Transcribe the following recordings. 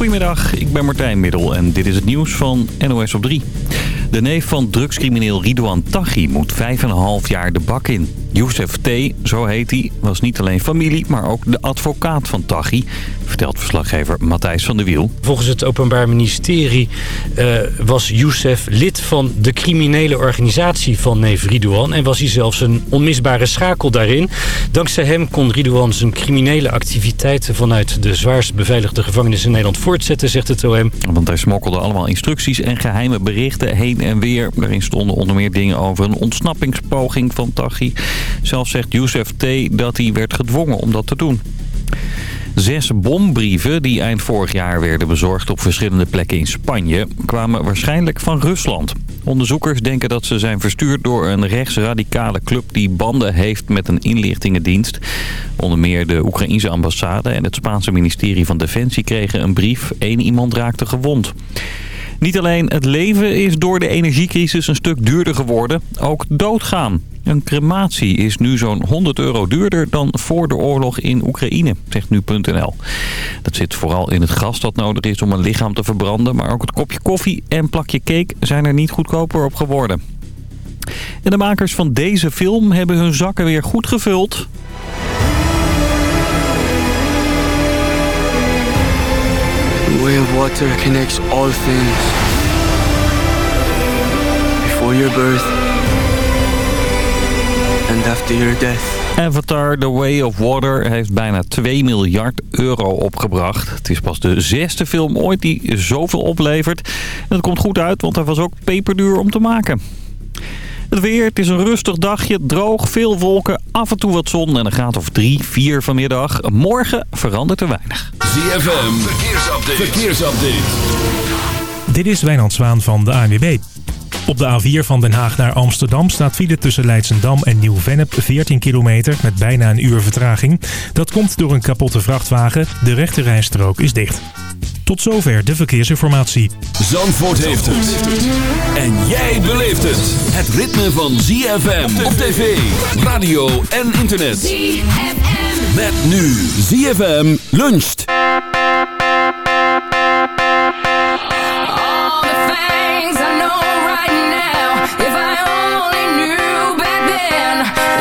Goedemiddag, ik ben Martijn Middel en dit is het nieuws van NOS op 3. De neef van drugscrimineel Ridouan Taghi moet 5,5 jaar de bak in. Youssef T., zo heet hij, was niet alleen familie, maar ook de advocaat van Taghi, vertelt verslaggever Matthijs van der Wiel. Volgens het Openbaar Ministerie eh, was Youssef lid van de criminele organisatie van neef Ridouan en was hij zelfs een onmisbare schakel daarin. Dankzij hem kon Ridouan zijn criminele activiteiten vanuit de zwaarst beveiligde gevangenis in Nederland voortzetten, zegt het OM. Want hij smokkelde allemaal instructies en geheime berichten heen en weer. waarin stonden onder meer dingen over een ontsnappingspoging van Taghi zelf zegt Youssef T. dat hij werd gedwongen om dat te doen. Zes bombrieven die eind vorig jaar werden bezorgd op verschillende plekken in Spanje... kwamen waarschijnlijk van Rusland. Onderzoekers denken dat ze zijn verstuurd door een rechtsradicale club... die banden heeft met een inlichtingendienst. Onder meer de Oekraïnse ambassade en het Spaanse ministerie van Defensie kregen een brief. Eén iemand raakte gewond. Niet alleen het leven is door de energiecrisis een stuk duurder geworden, ook doodgaan. Een crematie is nu zo'n 100 euro duurder dan voor de oorlog in Oekraïne, zegt nu.nl. Dat zit vooral in het gas dat nodig is om een lichaam te verbranden. Maar ook het kopje koffie en plakje cake zijn er niet goedkoper op geworden. En de makers van deze film hebben hun zakken weer goed gevuld. The water connects all things. Before your birth... And after your death. Avatar The Way of Water heeft bijna 2 miljard euro opgebracht. Het is pas de zesde film ooit die zoveel oplevert. En dat komt goed uit, want hij was ook peperduur om te maken. Het weer, het is een rustig dagje, droog, veel wolken, af en toe wat zon en een graad of drie, vier vanmiddag. Morgen verandert er weinig. ZFM, verkeersupdate. verkeersupdate. Dit is Wijnand Zwaan van de ANWB. Op de A4 van Den Haag naar Amsterdam staat file tussen Leidsendam en Nieuw-Vennep 14 kilometer met bijna een uur vertraging. Dat komt door een kapotte vrachtwagen. De rechterrijstrook is dicht. Tot zover de verkeersinformatie. Zandvoort heeft het. En jij beleeft het. Het ritme van ZFM op tv, radio en internet. ZFM. Met nu ZFM luncht.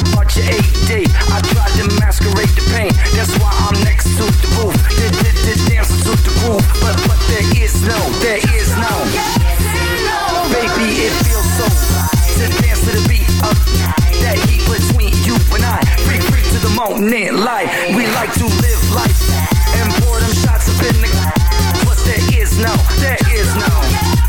about your eight day. I tried to masquerade the pain, that's why I'm next to the roof. to the but but there is no, there is no. Baby, it feels so to dance to the beat of that heat between you and I. to the We like to live life and pour them shots up in the. But there is no, there is no.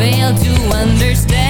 fail to understand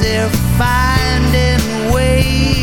they're finding ways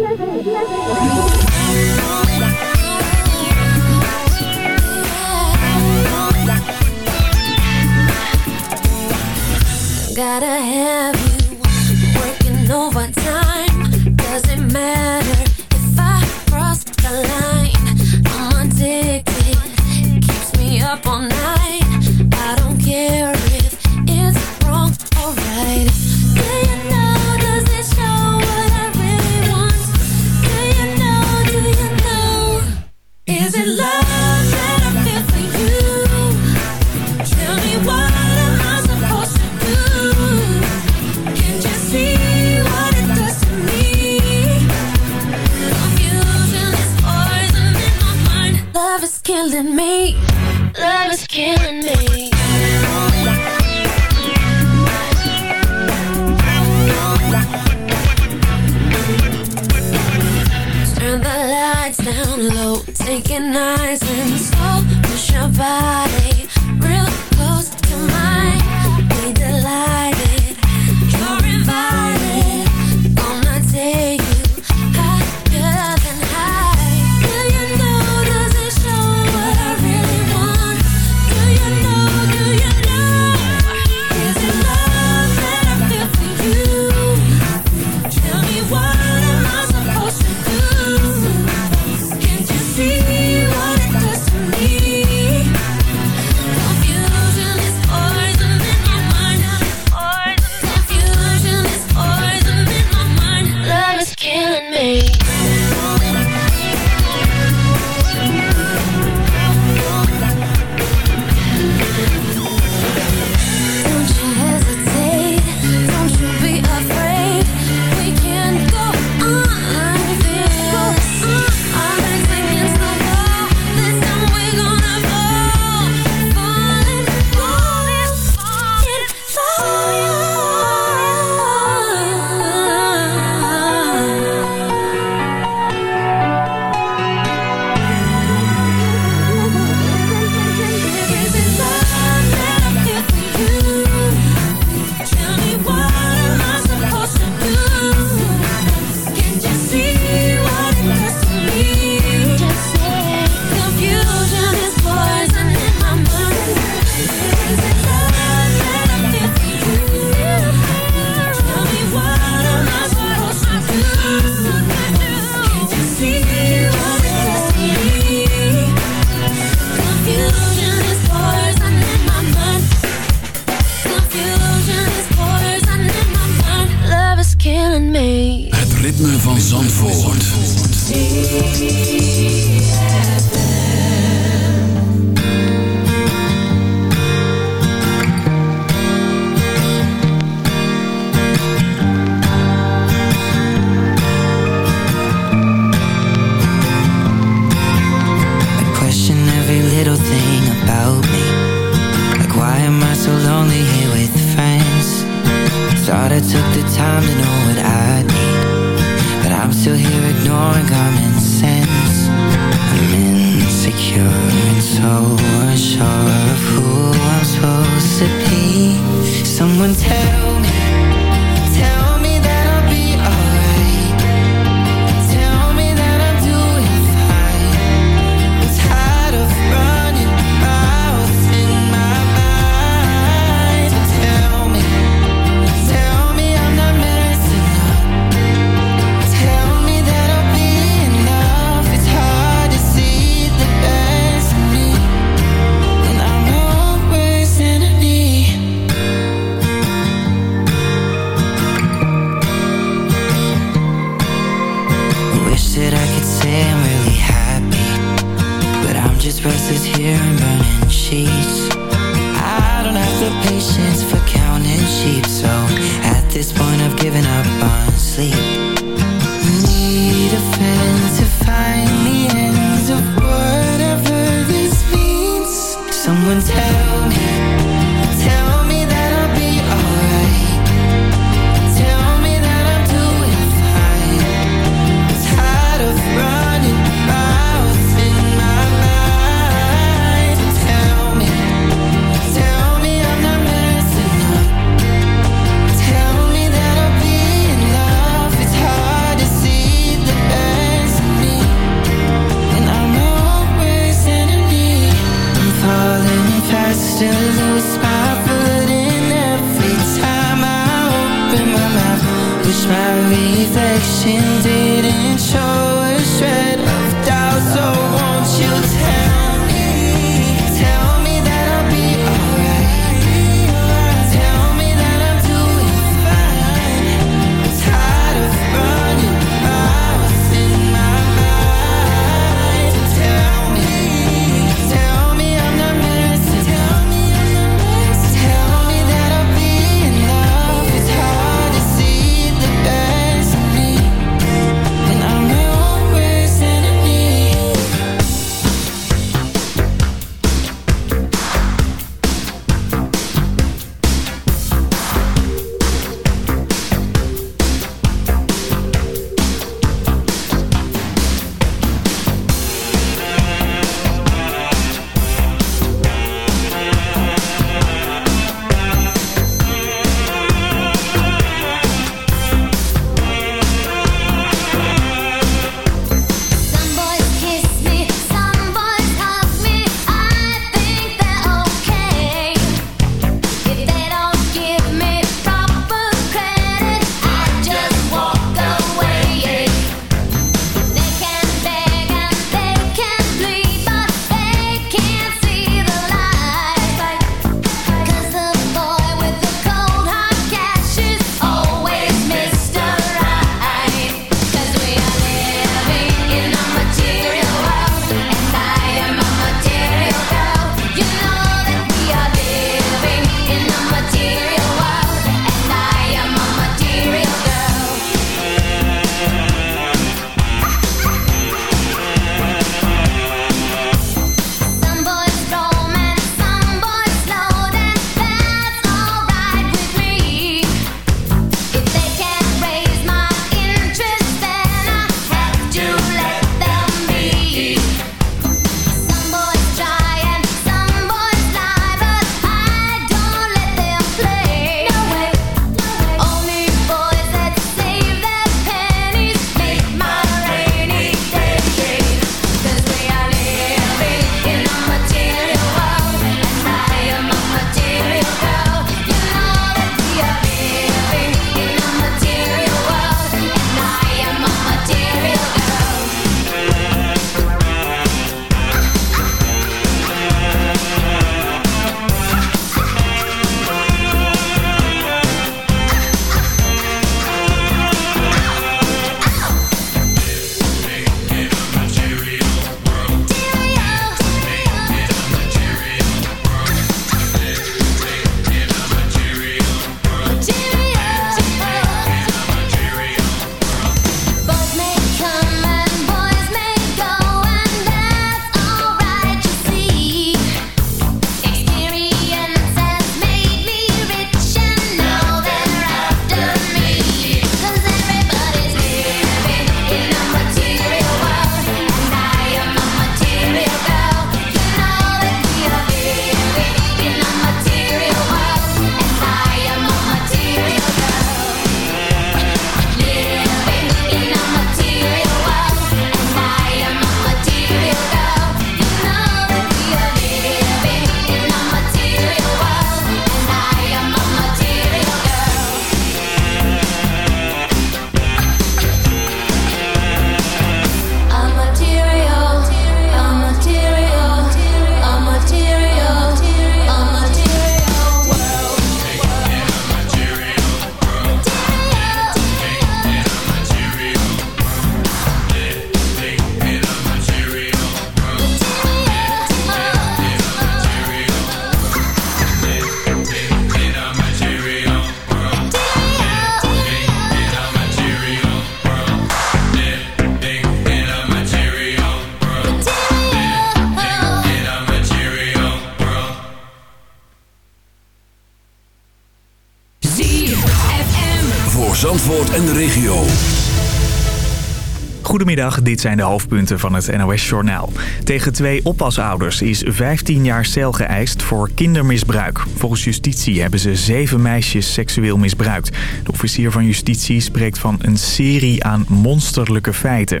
dit zijn de hoofdpunten van het NOS-journaal. Tegen twee oppasouders is 15 jaar cel geëist voor kindermisbruik. Volgens justitie hebben ze zeven meisjes seksueel misbruikt. De officier van justitie spreekt van een serie aan monsterlijke feiten.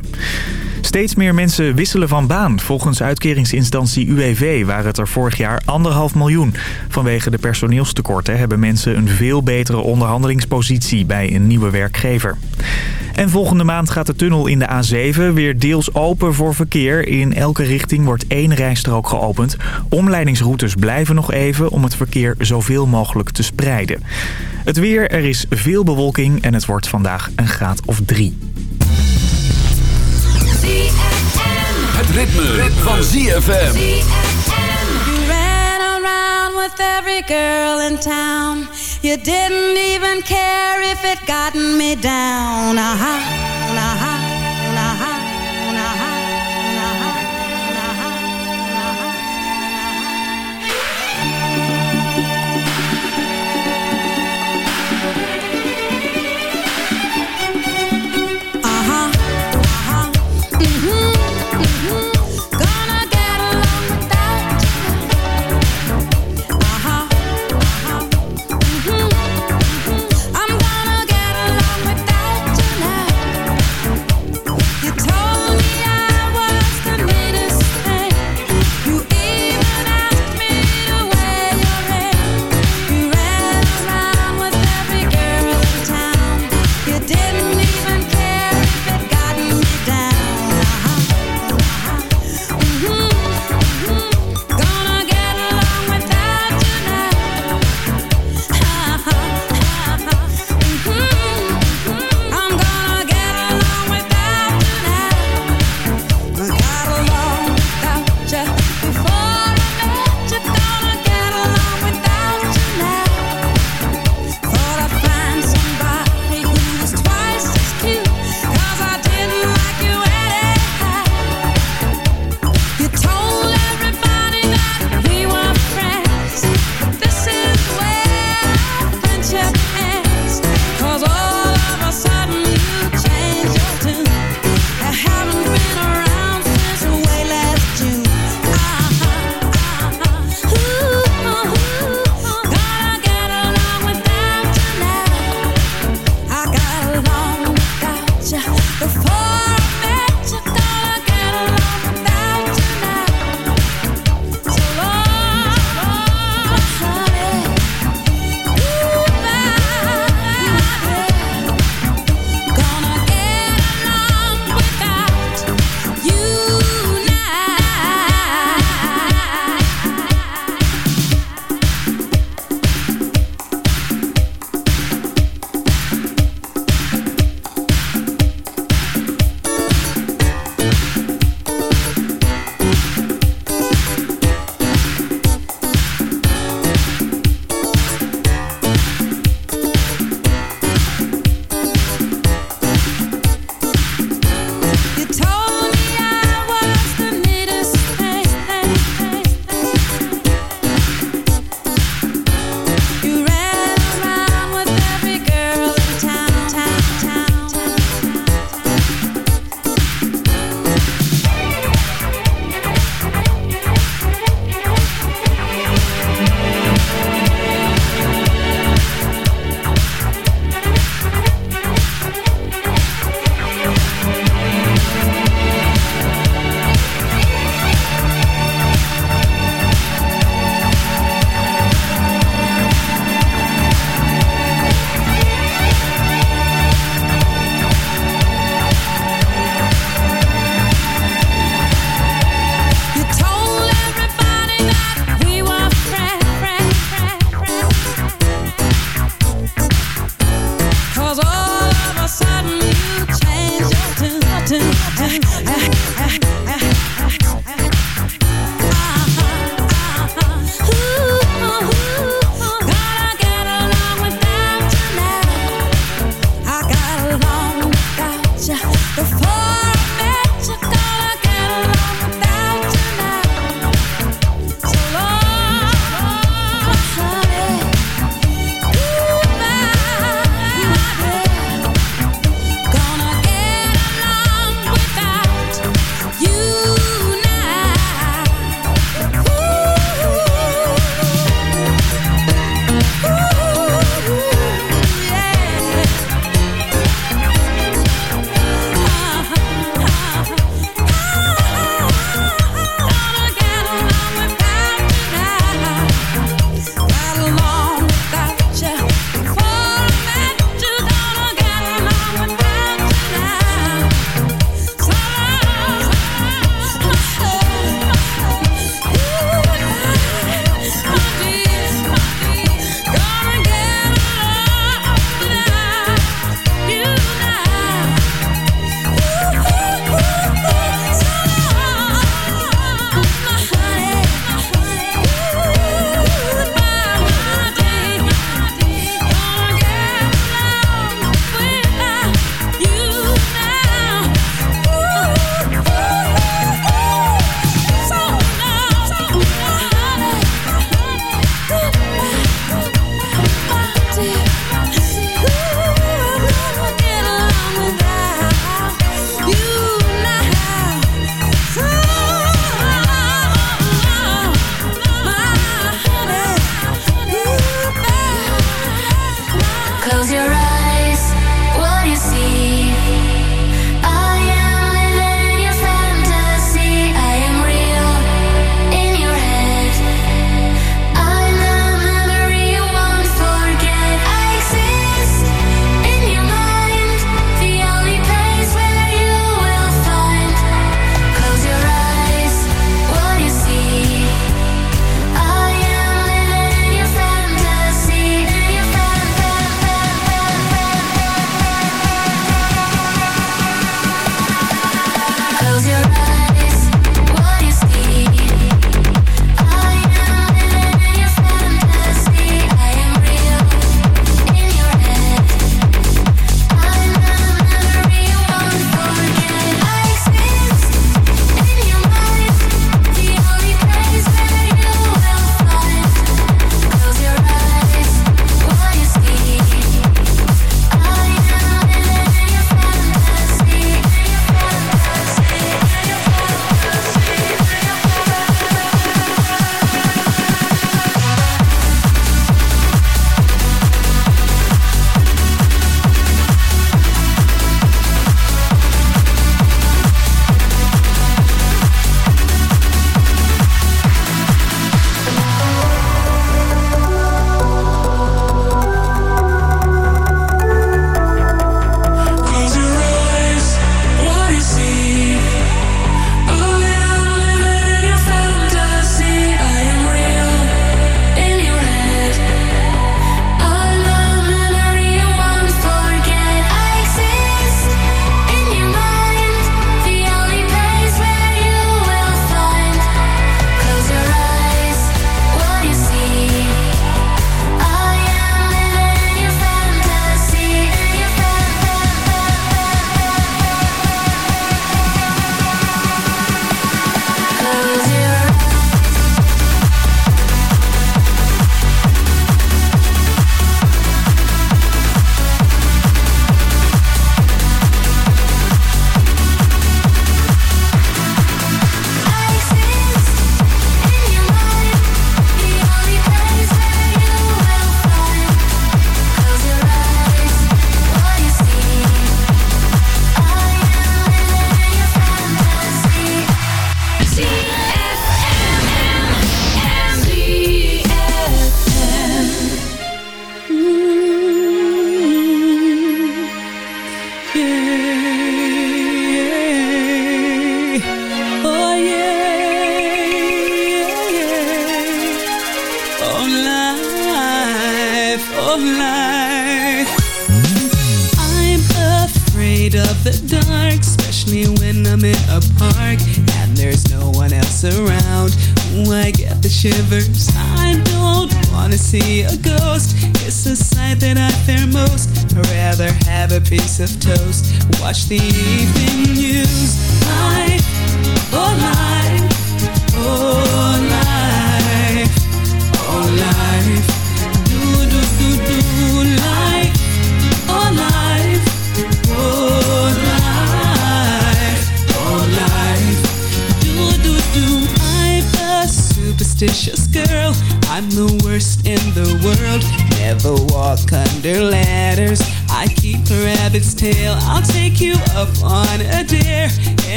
Steeds meer mensen wisselen van baan. Volgens uitkeringsinstantie UWV e waren het er vorig jaar anderhalf miljoen. Vanwege de personeelstekorten hebben mensen een veel betere onderhandelingspositie bij een nieuwe werkgever. En volgende maand gaat de tunnel in de A7 weer deels open voor verkeer. In elke richting wordt één rijstrook geopend. Omleidingsroutes blijven nog even om het verkeer zoveel mogelijk te spreiden. Het weer, er is veel bewolking en het wordt vandaag een graad of drie. ZFM. Het ritme, ritme. van ZFM. You ran around with every girl in town. You didn't even care if it gotten me down. Aha, aha.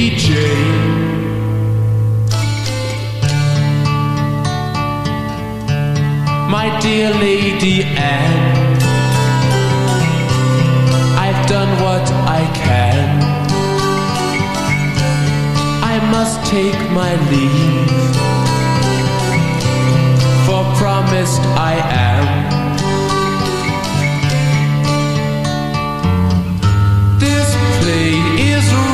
DJ. My dear Lady Anne, I've done what I can. I must take my leave, for promised I am. This play is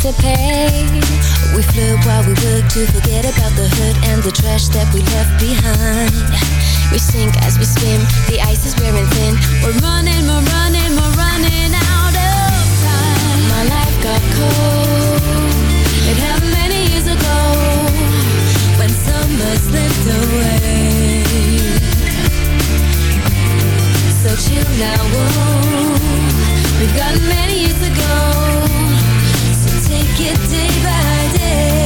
to pay We flew while we work to forget about the hurt and the trash that we left behind We sink as we swim, the ice is wearing thin We're running, we're running, we're running out of time My life got cold, it happened many years ago When summer slipped away So chill now, whoa We've gotten many years ago it day by day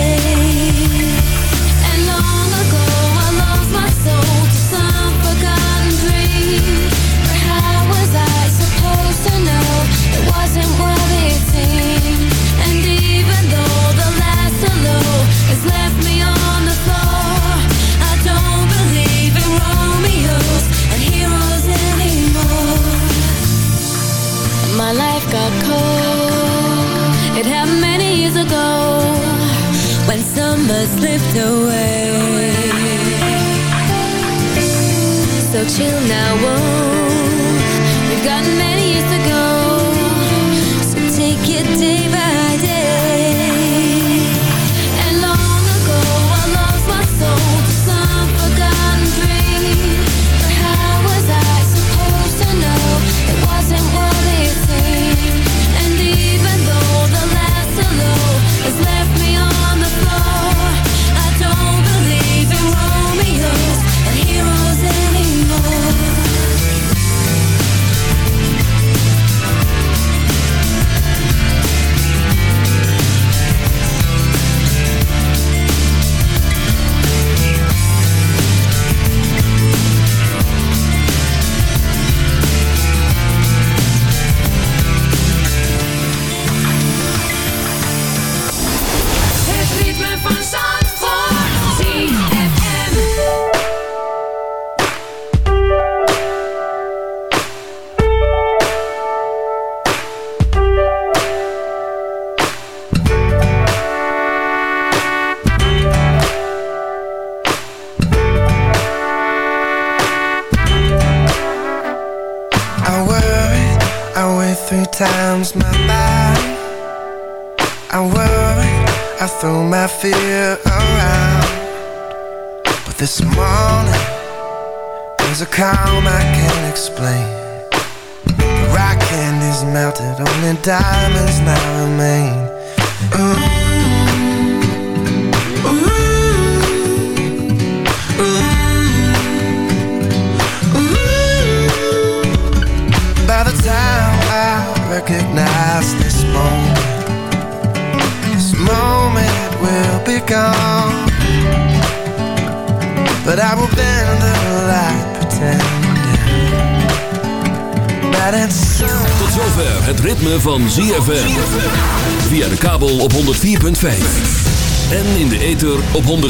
till now. Oh, we've gotten.